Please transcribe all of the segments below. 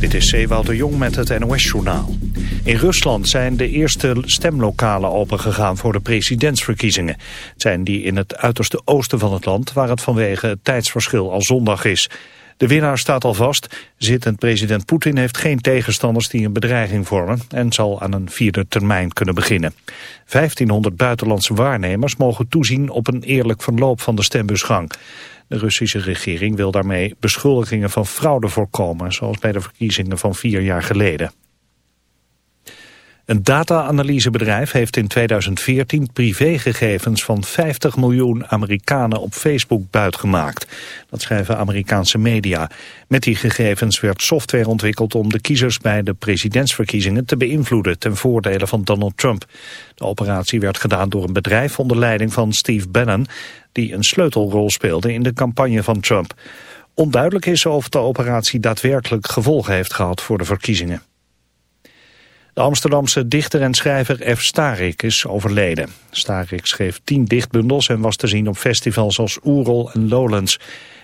Dit is Zeewout de Jong met het NOS-journaal. In Rusland zijn de eerste stemlokalen opengegaan voor de presidentsverkiezingen. Het zijn die in het uiterste oosten van het land, waar het vanwege het tijdsverschil al zondag is. De winnaar staat al vast. Zittend president Poetin heeft geen tegenstanders die een bedreiging vormen... en zal aan een vierde termijn kunnen beginnen. 1500 buitenlandse waarnemers mogen toezien op een eerlijk verloop van de stembusgang. De Russische regering wil daarmee beschuldigingen van fraude voorkomen... zoals bij de verkiezingen van vier jaar geleden. Een data-analysebedrijf heeft in 2014 privégegevens van 50 miljoen Amerikanen op Facebook buitgemaakt. Dat schrijven Amerikaanse media. Met die gegevens werd software ontwikkeld om de kiezers bij de presidentsverkiezingen te beïnvloeden ten voordele van Donald Trump. De operatie werd gedaan door een bedrijf onder leiding van Steve Bannon, die een sleutelrol speelde in de campagne van Trump. Onduidelijk is of de operatie daadwerkelijk gevolgen heeft gehad voor de verkiezingen. De Amsterdamse dichter en schrijver F. Starik is overleden. Starik schreef tien dichtbundels en was te zien op festivals als Oerol en Lowlands.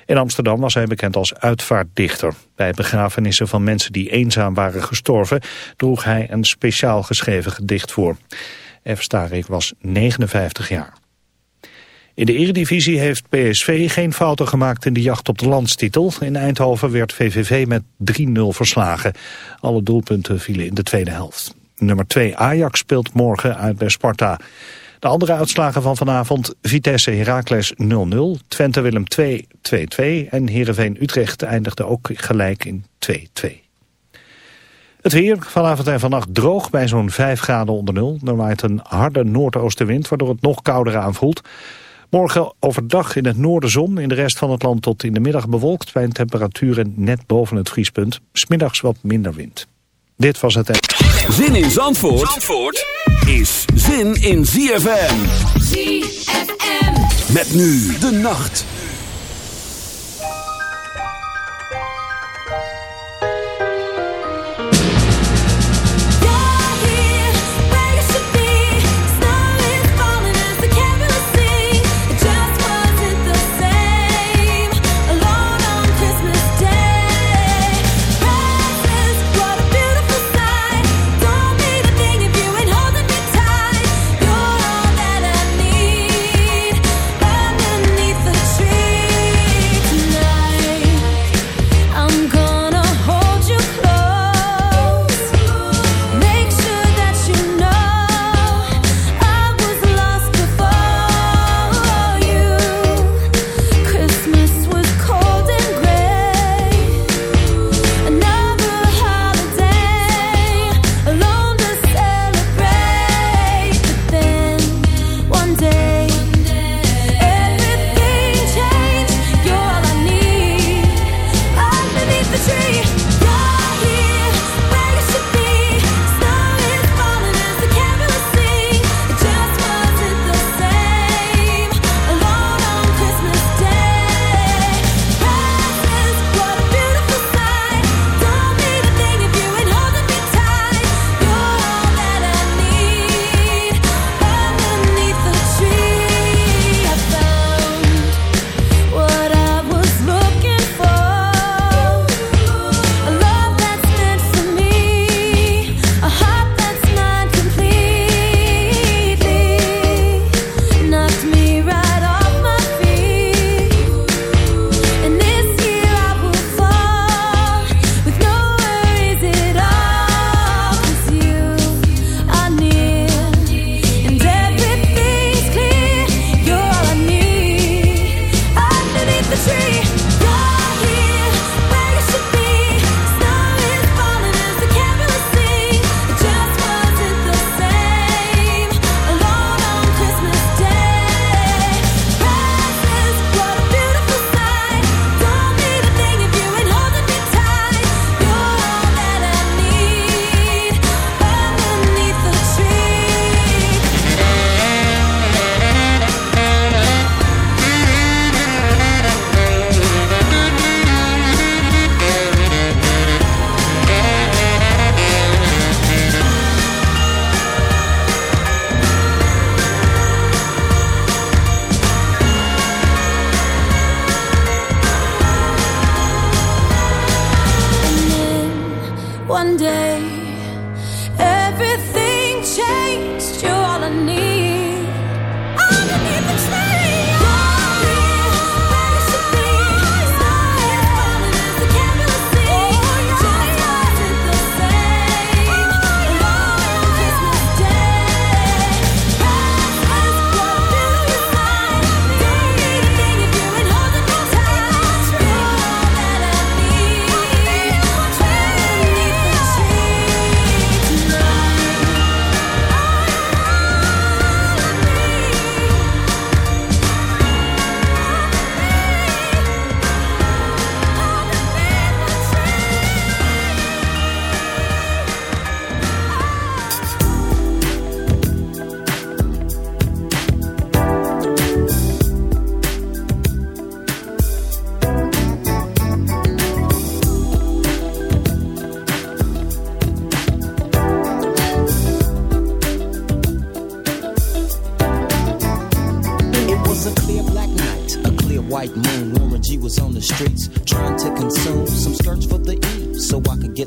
In Amsterdam was hij bekend als uitvaartdichter. Bij begrafenissen van mensen die eenzaam waren gestorven... droeg hij een speciaal geschreven gedicht voor. F. Starik was 59 jaar. In de Eredivisie heeft PSV geen fouten gemaakt in de jacht op de landstitel. In Eindhoven werd VVV met 3-0 verslagen. Alle doelpunten vielen in de tweede helft. Nummer 2 Ajax speelt morgen uit bij Sparta. De andere uitslagen van vanavond Vitesse Heracles 0-0, Twente Willem 2 2-2 en Heerenveen Utrecht eindigde ook gelijk in 2-2. Het weer vanavond en vannacht droog bij zo'n 5 graden onder nul. Er een harde noordoostenwind waardoor het nog kouder aanvoelt. Morgen overdag in het noorden zon, in de rest van het land tot in de middag bewolkt... bij een temperatuur net boven het vriespunt. Smiddags wat minder wind. Dit was het... Zin in Zandvoort, Zandvoort is zin in ZFM. ZFM. Met nu de nacht.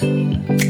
Bye.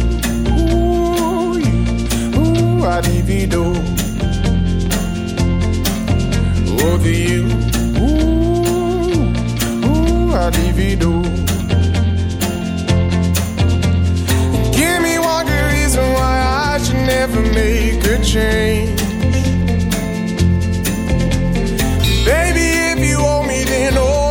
I adivido. Over you, ooh, ooh, adivido. Give me one good reason why I should never make a change. Baby, if you owe me, then oh.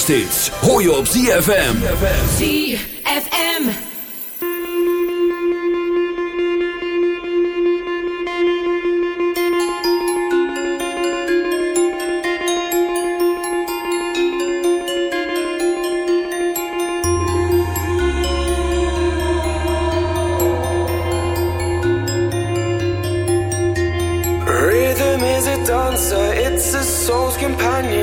kerstdienst. Hoor je op ZFM. ZFM. Rhythm is a dancer, it's a soul's companion.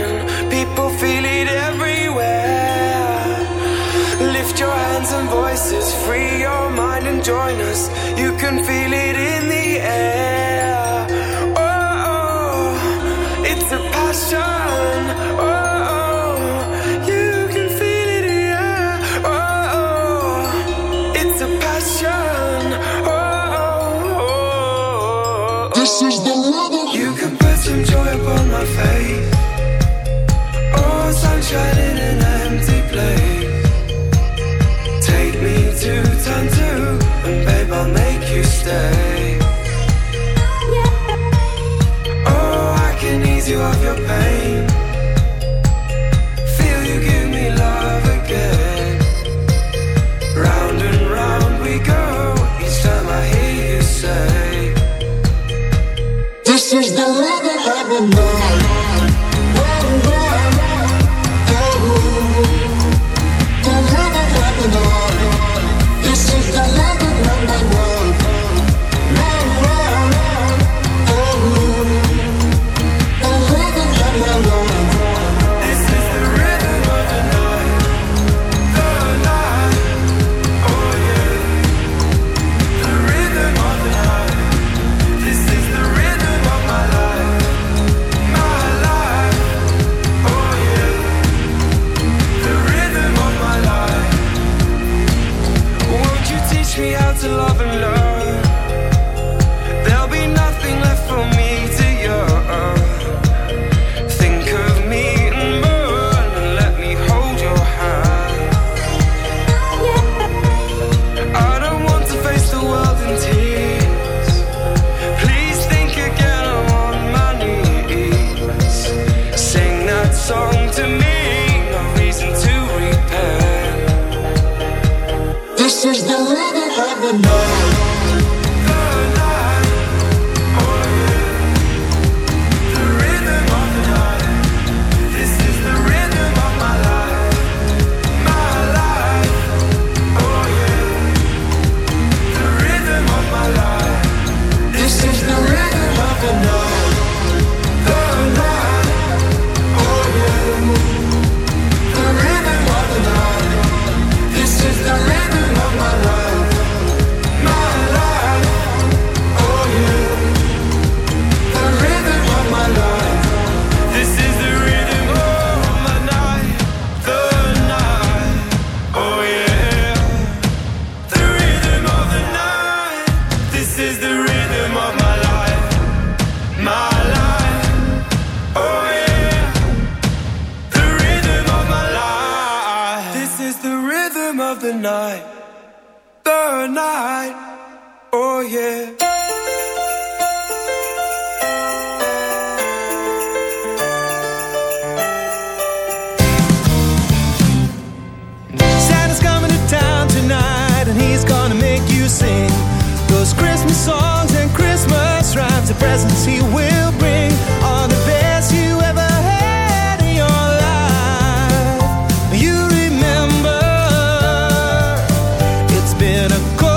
been a cold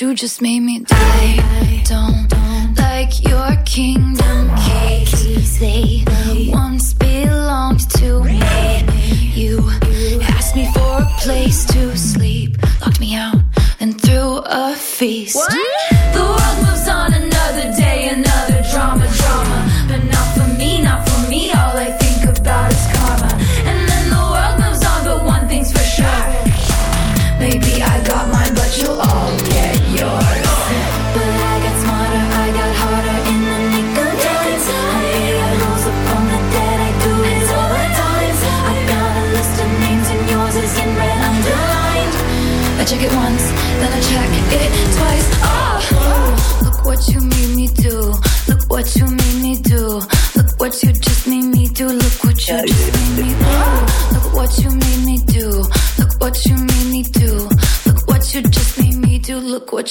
you just made me